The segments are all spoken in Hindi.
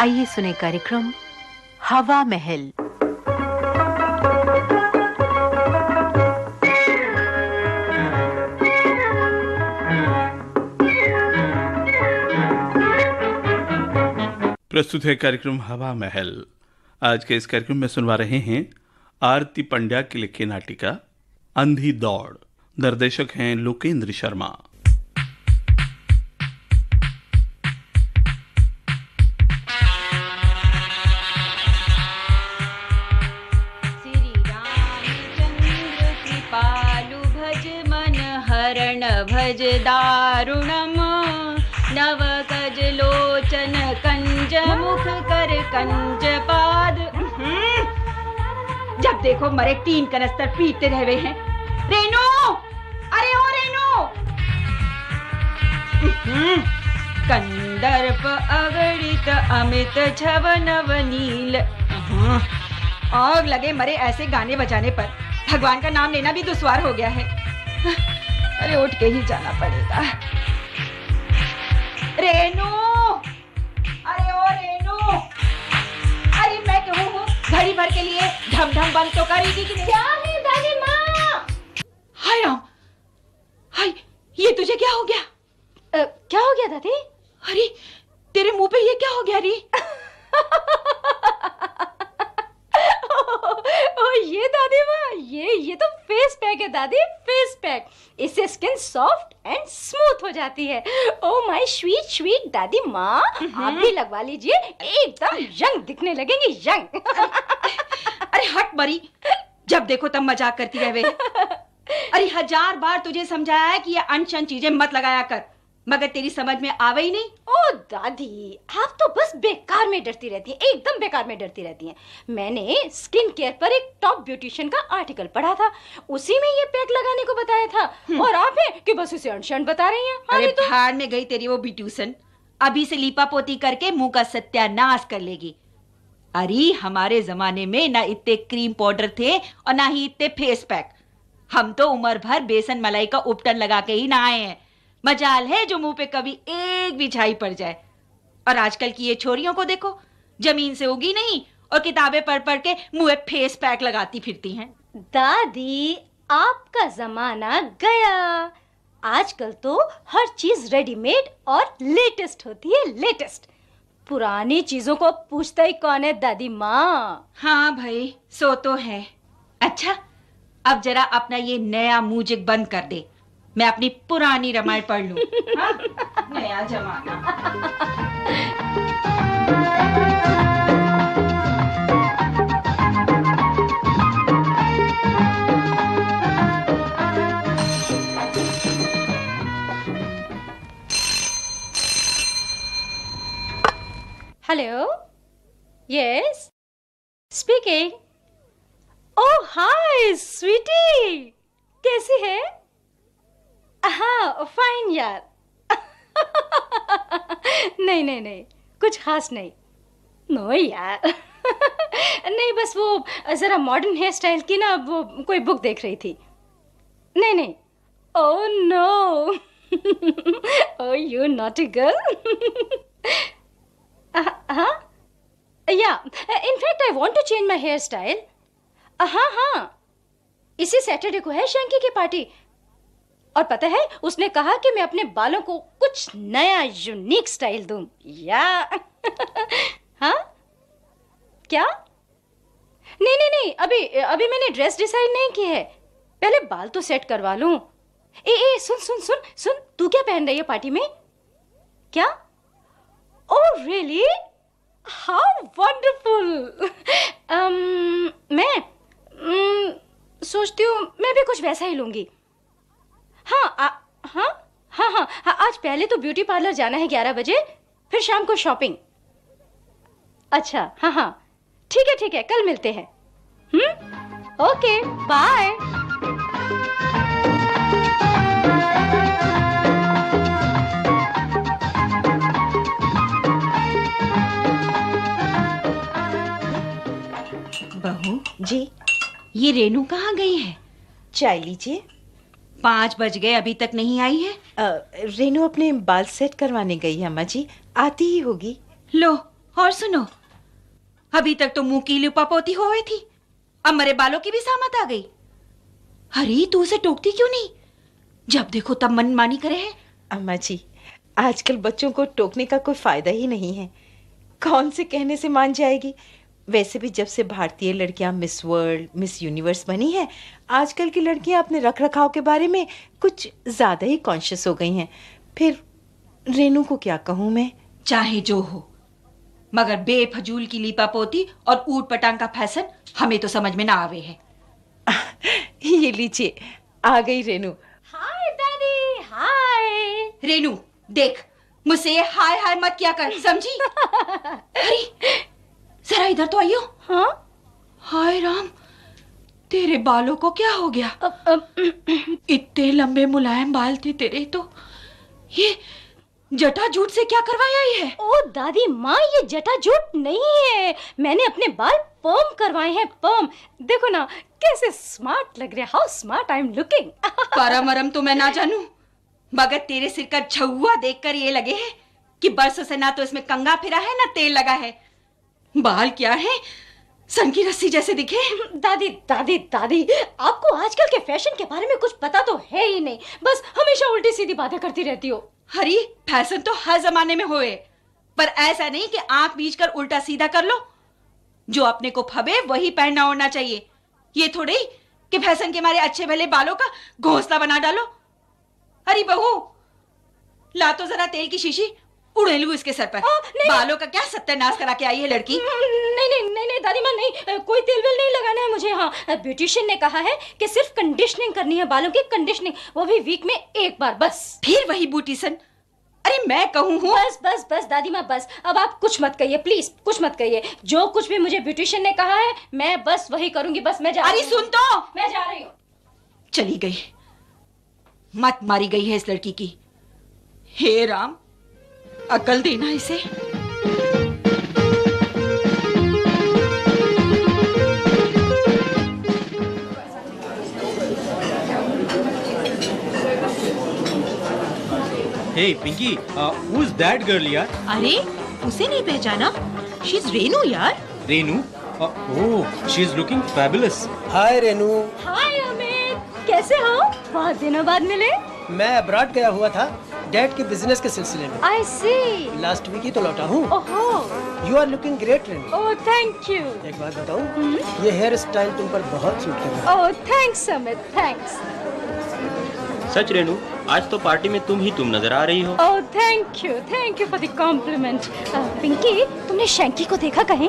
आइए सुने कार्यक्रम हवा महल। प्रस्तुत है कार्यक्रम हवा महल। आज के इस कार्यक्रम में सुनवा रहे हैं आरती पंड्या की लिखे नाटिका, अंधी दौड़। निर्देशक हैं लोकेंद्र शर्मा। भज दारुणम नव गज लोचन कंज मुख कर कंज पाद। जब देखो मरे तीन कनस्तर पीते रहे हैं रेनू अरे ओ रेनू। कंदर्प अगणित अमित छव नव नील। आग लगे मरे ऐसे गाने बजाने पर भगवान का नाम लेना भी दुश्वार हो गया है अरे उठ के ही जाना पड़ेगा। रेनू! अरे ओ रेनू! अरे मैं कहूँ हूँ घड़ी भर के लिए ढम ढम बंद तो करेगी कि क्या है दादी माँ? हाय राम। हाय ये तुझे क्या हो गया? अ, क्या हो गया दादी? अरे तेरे मुँह पे ये क्या हो गया री? ओ ये दादी माँ ये ये तो फेस पैक है दादी फेस पैक इससे स्किन सॉफ्ट एंड स्मूथ हो जाती है. ओ माय स्वीट स्वीट दादी माँ आप भी लगवा लीजिए एकदम यंग दिखने लगेंगे यंग अरे हट मरी जब देखो तब मज़ाक करती रहे अरे हज़ार बार तुझे समझाया है कि ये अनशन चीज़ें मत लगाया कर. मगर तेरी समझ में आवे ही नहीं। ओ दादी आप तो बस बेकार में डरती रहती हैं एकदम बेकार में डरती रहती हैं। मैंने स्किन केयर पर एक टॉप ब्यूटिशियन का आर्टिकल पढ़ा था उसी में ये पैक लगाने को बताया था। और आप हैं कि बस उसे अनशन बता रही हैं? हाँ, अरे तो भाड़ में गई तेरी वो बिट्यूसन अभी से लीपा पोती करके मुँह का सत्यानाश कर लेगी। अरे हमारे जमाने में ना इतने क्रीम पाउडर थे और ना ही इतने फेस पैक हम तो उम्र भर बेसन मलाई का उपटन लगा के ही नहाए हैं। मजाल है जो मुँह पे कभी एक भी छाई पड़ जाए। और आजकल की ये छोरियों को देखो ज़मीन से उगी नहीं और किताबें पढ़ पढ़ के मुँह पे फेस पैक लगाती फिरती हैं। दादी आपका जमाना गया। आजकल तो हर चीज़ रेडीमेड और लेटेस्ट होती है लेटेस्ट। पुरानी चीज़ों को पूछता ही कौन है दादी माँ? हाँ भाई सो तो है। अच्छा अब जरा अपना ये नया मूजिक बंद कर दे। मैं अपनी पुरानी रामायण पढ़ लूँ। हाँ? नया जमाना। Hello yes speaking oh hi sweetie कैसी हाँ? फाइन यार। नहीं नहीं नहीं, कुछ खास नहीं। नो यार। नहीं, बस वो, जरा मॉडर्न हेयर स्टाइल की ना, वो कोई बुक देख रही थी। नहीं नहीं। Oh no oh you naughty girl हाँ? Yeah in fact I want to change my hairstyle हाँ हाँ। इसी सैटरडे को है शंकी की पार्टी और पता है उसने कहा कि मैं अपने बालों को कुछ नया यूनिक स्टाइल दूँ। या। हाँ? क्या? नहीं नहीं नहीं अभी अभी मैंने ड्रेस डिसाइड नहीं की है। पहले बाल तो सेट करवा लूँ। ए ए सुन सुन सुन सुन तू क्या पहन रही है पार्टी में? क्या? ओह रियली हाउ वंडरफुल मैं um, सोचती हूँ मैं भी कुछ वैसा ही लूँगी हाँ आ, हाँ हाँ हाँ हाँ आज पहले तो ब्यूटी पार्लर जाना है ग्यारह बजे फिर शाम को शॉपिंग। अच्छा हाँ हाँ। ठीक है ठीक है कल मिलते हैं। हम्म? Okay bye. बहू? जी। ये रेनू कहाँ गई है? चाय लीजिए। पाँच बज गए अभी तक नहीं आई है? रेनू अपने बाल सेट करवाने गई है अम्मा जी। आती ही होगी। लो और सुनो। अभी तक तो मुँह की लिपा पोती हो गई थी। अब मरे बालों की भी सामत आ गई। अरे तू उसे टोकती क्यों नहीं? जब देखो तब मनमानी करे है। अम्मा जी आजकल बच्चों को टोकने का कोई फ़ायदा ही नहीं है। कौन से कहने से मान जाएगी? वैसे भी जब से भारतीय लड़कियाँ मिस वर्ल्ड मिस यूनिवर्स बनी हैं आजकल की लड़कियाँ अपने रख रखाव के बारे में कुछ ज़्यादा ही कॉन्शियस हो गई हैं। फिर रेनू को क्या कहूँ मैं? चाहे जो हो मगर बेफजूल की लीपा पोती और ऊट पटांग का फ़ैशन हमें तो समझ में ना आवे है। ये लीजिए आ गई Renu hi daddy hi Renu देख मुझसे हाय हाय मत किया कर समझी? अरे जरा इधर तो आइयो। हाँ? हाय राम तेरे बालों को क्या हो गया? अब, अब, इतने लंबे मुलायम बाल थे तेरे तो। ये जटा जूट से क्या करवाया ये? ओ दादी माँ ये जटा जूट नहीं है। मैंने अपने बाल पर्म करवाए हैं पर्म देखो ना कैसे स्मार्ट लग रहे how smart I am looking परम अरम तो मैं ना जानू मगर तेरे सिर का छुआ देखकर ये लगे है कि बरसों से ना तो इसमें कंगा फिरा है ना तेल लगा है। बाल क्या है? सन की रस्सी जैसे दिखे। दादी दादी दादी, आपको आजकल के फ़ैशन के बारे में कुछ पता तो है ही नहीं। बस हमेशा उल्टी सीधी बातें करती रहती हो। हरी, फ़ैशन तो हर जमाने में होए। पर ऐसा नहीं कि आँख बीच कर उल्टा सीधा कर लो। जो अपने को फबे, वही पहनना ओढ़ना चाहिए। ये थोड़ी कि फ़ैशन के मारे अच्छे भले बालों का घोंसला बना डालो। अरे बहू, ला तो जरा तेल की शीशी उड़ेलू इसके सर पर। बालों का क्या सत्यानाश करा के आई है लड़की? नहीं नहीं नहीं नहीं दादी माँ नहीं कोई तेल वेल नहीं लगाना है मुझे हाँ। ब्यूटिशियन ने कहा है कि सिर्फ़ कंडीशनिंग करनी है बालों की कंडीशनिंग वो भी वीक में एक बार बस। फिर वही बूटीसन अरे मैं कहूँ हूँ। बस बस बस दादी माँ बस। अब आप कुछ मत कहिए प्लीज़ कुछ मत कहिए। जो कुछ भी मुझे ब्यूटिशियन ने कहा है मैं बस वही करूँगी बस मैं जा अरे रही हूँ। सुन तो। मैं जा रही हूँ। चली गई। मत मारी गई है इस लड़की की। हे राम अकल देना इसे। Hey Pinky who that girl यार अरे उसे नहीं पहचाना। शी इज़ रेनू यार। Renu? Oh she is looking fabulous hi Renu. Hi Amit कैसे हो? बहुत दिनों बाद मिले। मैं अब्रॉड गया हुआ था डैड के बिज़नेस के सिलसिले में। आई सी लास्ट वीक ही तो लौटा हूँ। You are looking great Renu oh thank you एक बात बताऊँ? ये हेयर स्टाइल तुम पर बहुत सूट कर रहा ओह थैंक्स अमित थैंक्स सच रेनू आज तो पार्टी में तुम ही तुम नज़र आ रही हो। ओह thank you thank you for the compliment Pinky तुमने शैंकी को देखा कहीं?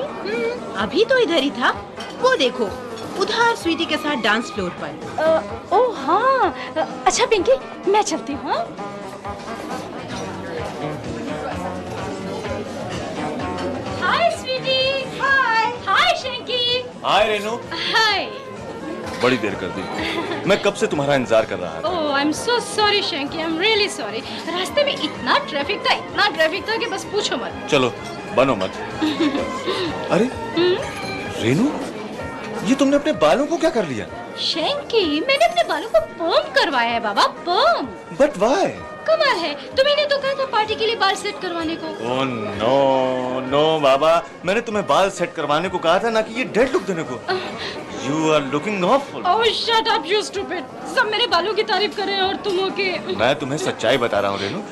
अभी तो इधर ही था। वो देखो। उधर स्वीटी के साथ डांस फ्लोर पर। ओह हाँ। अच्छा पिंकी मैं चलती हूँ हाँ? हाय स्वीटी हाय हाय शैंकी हाय रेनू हाय बड़ी देर कर दी। मैं कब से तुम्हारा इंतज़ार कर रहा था? ओह I am so sorry Shanky I am really sorry रास्ते में इतना ट्रैफ़िक था इतना ट्रैफ़िक था कि बस पूछो मत। चलो बनो मत। अरे रेनू? ये तुमने अपने बालों को क्या कर लिया? शैंकी मैंने अपने बालों को पर्म करवाया है बाबा पर्म बट वाई कमाल है तुम्हें तो कहा था पार्टी के लिए बाल सेट करवाने को। ओ नो नो बाबा मैंने तुम्हें बाल सेट करवाने को कहा था ना कि ये डेड लुक देने को। You are looking awful oh shut up you stupid सब मेरे बालों की तारीफ़ कर रहे हैं और तुम हो के मैं तुम्हें सच्चाई बता रहा हूँ Renu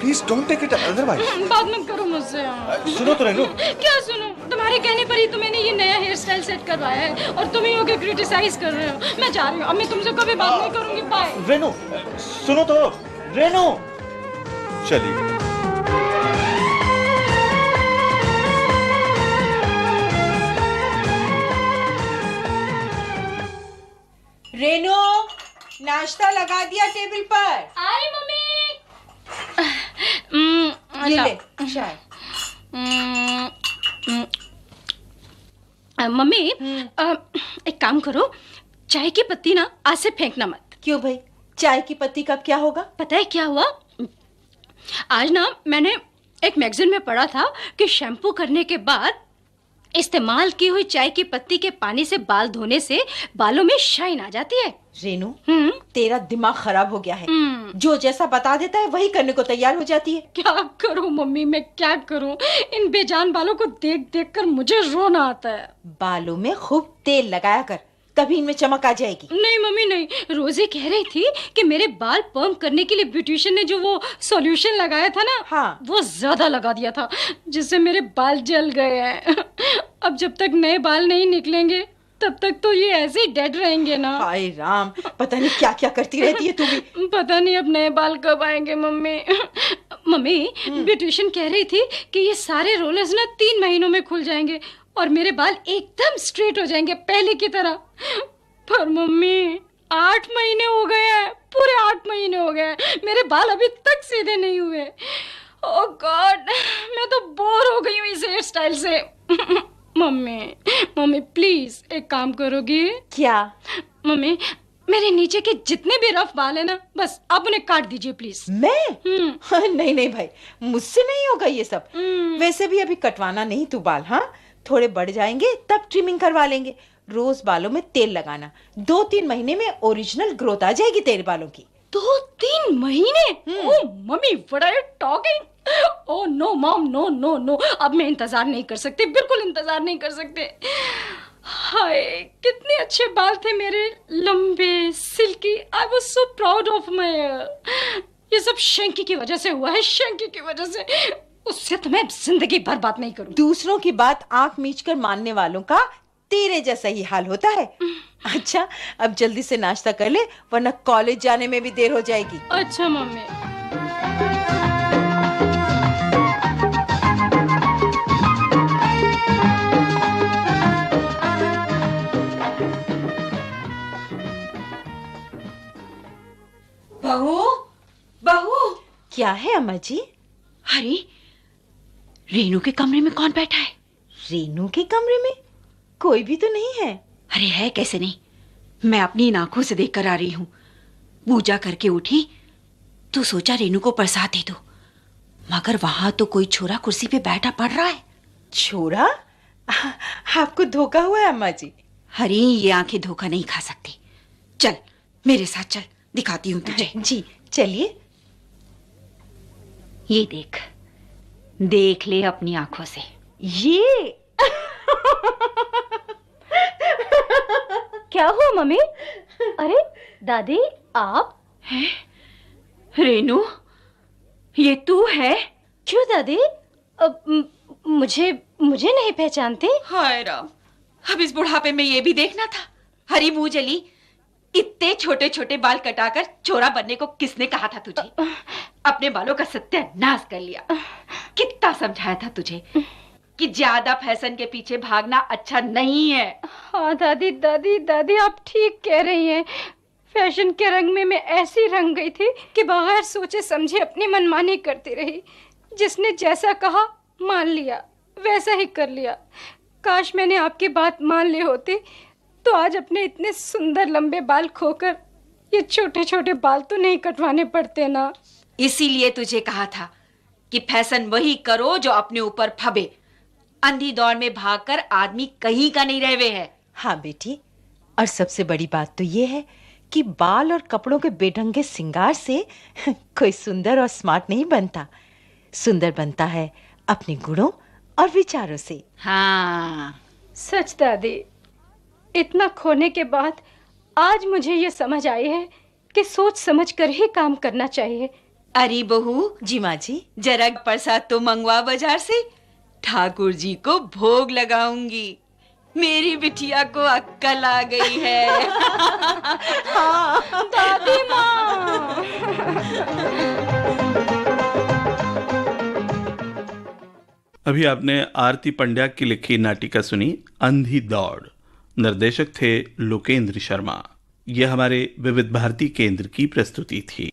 please don't take it otherwise बात मत करो मुझसे हाँ। सुनो तो रेनू क्या सुनो? तुम्हारे कहने पर ही तो मैंने ये नया हेयर स्टाइल सेट करवाया है और तुम ही होके क्रिटिसाइज कर रहे हो। मैं जा रही हूँ। अब मैं तुमसे कभी बात नहीं करूँगी। बाय रेनू सुनो तो। रेनू! चलिए। रेनू नाश्ता लगा दिया टेबल पर। आई मम्मी। हम्म, ये ले चाय। हम्म, हम्म। अ, मम्मी एक काम करो चाय की पत्ती ना आज से फेंकना मत। क्यों भाई? चाय की पत्ती का क्या होगा? पता है क्या हुआ? आज ना मैंने एक मैगजीन में पढ़ा था कि शैम्पू करने के बाद इस्तेमाल की हुई चाय की पत्ती के पानी से बाल धोने से बालों में शाइन आ जाती है। रेनू हम्म। तेरा दिमाग खराब हो गया है। हम्म। जो जैसा बता देता है वही करने को तैयार हो जाती है। क्या करूँ मम्मी मैं क्या करूँ? इन बेजान बालों को देख देख कर मुझे रोना आता है। बालों में खूब तेल लगाया कर तभी इनमें चमक आ जाएगी। नहीं मम्मी नहीं। रोजी कह रही थी कि मेरे बाल पर्म करने के लिए ब्यूटिशियन ने जो वो सॉल्यूशन लगाया था ना हाँ। वो ज़्यादा लगा दिया था जिससे मेरे बाल जल गए हैं। अब जब तक नए बाल नहीं निकलेंगे तब तक तो ये ऐसे ही डेड रहेंगे ना। हाय राम पता नहीं क्या क्या करती रहती है तू भी। पता नहीं अब नए बाल कब आएँगे मम्मी। मम्मी ब्यूटिशियन कह रही थी कि ये सारे रोलर्स ना तीन महीनों में खुल जाएँगे और मेरे बाल एकदम स्ट्रेट हो जाएँगे पहले की तरह। पर मम्मी आठ महीने हो गए हैं पूरे आठ महीने हो गए मेरे बाल अभी तक सीधे नहीं हुए। ओह गॉड मैं तो बोर हो गई हूँ इस हेयर स्टाइल से। मम्मी मम्मी प्लीज़ एक काम करोगी? क्या? मम्मी मेरे नीचे के जितने भी रफ बाल है ना बस आप उन्हें काट दीजिए प्लीज़ मैं? हम्म। नहीं नहीं भाई मुझसे नहीं होगा ये सब। हम्म। वैसे भी अभी कटवाना नहीं तू बाल हाँ? थोड़े बढ़ जाएँगे तब ट्रिमिंग करवा लेंगे। रोज बालों में तेल लगाना। दो तीन महीने में ओरिजिनल ग्रोथ आ जाएगी तेरे बालों की। दो तीन महीने? ओ mummy what are you talking oh no mom no no no अब मैं इंतज़ार नहीं कर सकती बिल्कुल इंतज़ार नहीं कर सकते। हाय कितने अच्छे बाल थे मेरे लंबे silky. I was so proud of my ये सब शंकी की वजह से हुआ है शंकी की वजह से। उससे तो मैं ज़िंदगी भर बात नहीं करूँ दूसरों की बात आँख मीच कर मानने वालों का तेरे जैसा ही हाल होता है। अच्छा अब जल्दी से नाश्ता कर ले वरना कॉलेज जाने में भी देर हो जाएगी। अच्छा मम्मी। बहू? बहू? क्या है अम्मा जी अरे रेनू के कमरे में कौन बैठा है? रेनू के कमरे में? कोई भी तो नहीं है। अरे है कैसे नहीं? मैं अपनी इन आँखों से देख कर आ रही हूँ। पूजा करके उठी तो सोचा रेनू को प्रसाद दे दो। मगर वहाँ तो कोई छोरा कुर्सी पे बैठा पड़ रहा है। छोरा? आपको धोखा हुआ है अम्मा जी अरे ये आँखें धोखा नहीं खा सकती। चल मेरे साथ चल। दिखाती हूँ तुझे। जी चलिए। ये देख देख ले अपनी आँखों से। ये। क्या हुआ मम्मी? अरे दादी आप? हैं? रेनू ये तू है? क्यों दादी? अब मुझे मुझे नहीं पहचानते। हाय राम अब इस बुढ़ापे में ये भी देखना था। हरी मुँह जली इतने छोटे छोटे बाल कटाकर छोरा बनने को किसने कहा था तुझे? अपने बालों का सत्यानाश कर लिया। कितना समझाया था तुझे कि ज़्यादा फ़ैशन के पीछे भागना अच्छा नहीं है? हाँ दादी दादी दादी, आप ठीक कह रही हैं। फ़ैशन के रंग में मैं ऐसी रंग गई थी कि बगैर सोचे समझे अपनी मनमानी करती रही। जिसने जैसा कहा, मान लिया, वैसा ही कर लिया। काश मैंने आपकी बात मान ली होती तो आज अपने इतने सुंदर लंबे बाल खोकर ये छोटे छोटे बाल तो नहीं कटवाने पड़ते ना। इसीलिए तुझे कहा था कि फ़ैशन वही करो जो अपने ऊपर फबे। अंधी दौड़ में भागकर आदमी कहीं का नहीं रहे है। हाँ बेटी और सबसे बड़ी बात तो ये है कि बाल और कपड़ों के बेढंगे सिंगार से कोई सुंदर और स्मार्ट नहीं बनता। सुंदर बनता है अपने गुणों और विचारों से। हाँ। सच दादी इतना खोने के बाद आज मुझे ये समझ आई है कि सोच समझ कर ही काम करना चाहिए। अरे बहू जी माँ जी जरा प्रसाद तो मंगवा बाज़ार से ठाकुर जी को भोग लगाऊँगी। मेरी बिटिया को अक्कल आ गई है दादी माँ। अभी आपने आरती पंड्या की लिखी नाटिका सुनी अंधी दौड़। निर्देशक थे लोकेंद्र शर्मा। यह हमारे विविध भारती केंद्र की प्रस्तुति थी।